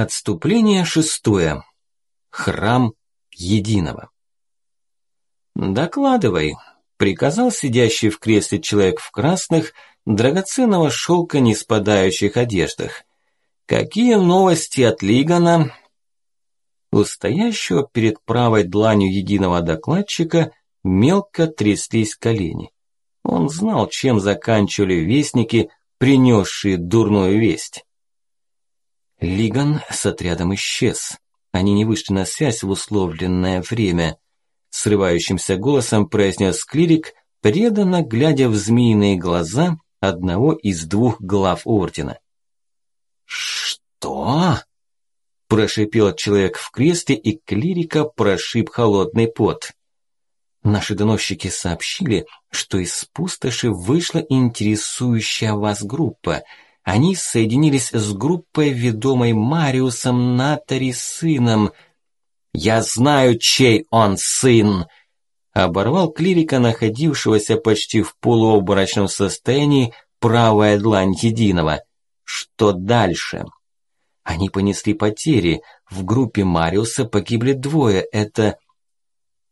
Отступление шестое. Храм Единого. «Докладывай», – приказал сидящий в кресле человек в красных, драгоценного шелка не спадающих одеждах. «Какие новости от Лигана?» У стоящего перед правой дланью единого докладчика мелко тряслись колени. Он знал, чем заканчивали вестники, принесшие дурную весть. Лиган с отрядом исчез. Они не вышли на связь в условленное время. Срывающимся голосом произнес клирик, преданно глядя в змеиные глаза одного из двух глав ордена. «Что?» – прошипел человек в кресле, и клирика прошиб холодный пот. Наши доносчики сообщили, что из пустоши вышла интересующая вас группа – они соединились с группой, ведомой Мариусом Натари сыном. «Я знаю, чей он сын!» Оборвал клирика, находившегося почти в полуобморочном состоянии, правая длань единого. Что дальше? Они понесли потери. В группе Мариуса погибли двое. Это...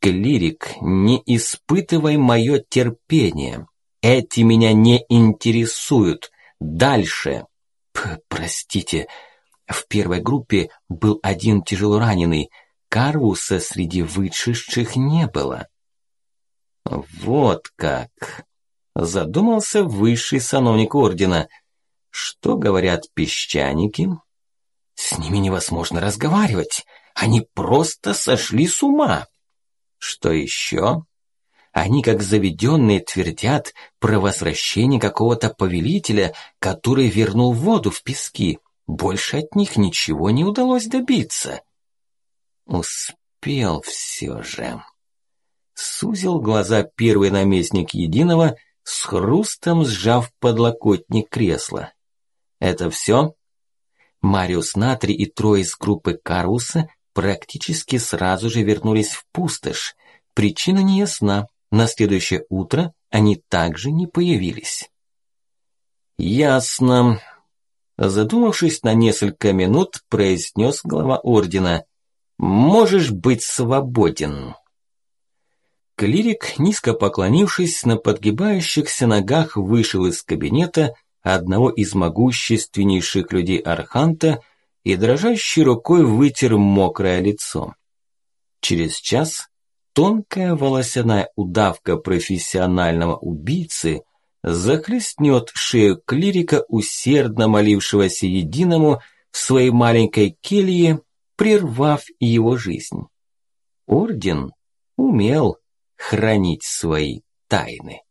Клирик, не испытывай мое терпение. Эти меня не интересуют. Дальше. П простите, в первой группе был один тяжелораненый. Карвуса среди вышедших не было. Вот как. Задумался высший сановник ордена. Что говорят песчаники? С ними невозможно разговаривать. Они просто сошли с ума. Что еще? Они, как заведенные, твердят про возвращение какого-то повелителя, который вернул воду в пески. Больше от них ничего не удалось добиться. Успел все же. Сузил глаза первый наместник Единого, с хрустом сжав подлокотник кресла. Это все? Мариус Натри и трое из группы Каруса практически сразу же вернулись в пустошь. Причина не ясна, на следующее утро они также не появились. «Ясно», – задумавшись на несколько минут, произнес глава ордена. «Можешь быть свободен». Клирик, низко поклонившись, на подгибающихся ногах вышел из кабинета одного из могущественнейших людей Арханта и дрожащей рукой вытер мокрое лицо. Через час тонкая волосяная удавка профессионального убийцы захлестнет шею клирика, усердно молившегося единому в своей маленькой келье, прервав его жизнь. Орден умел хранить свои тайны.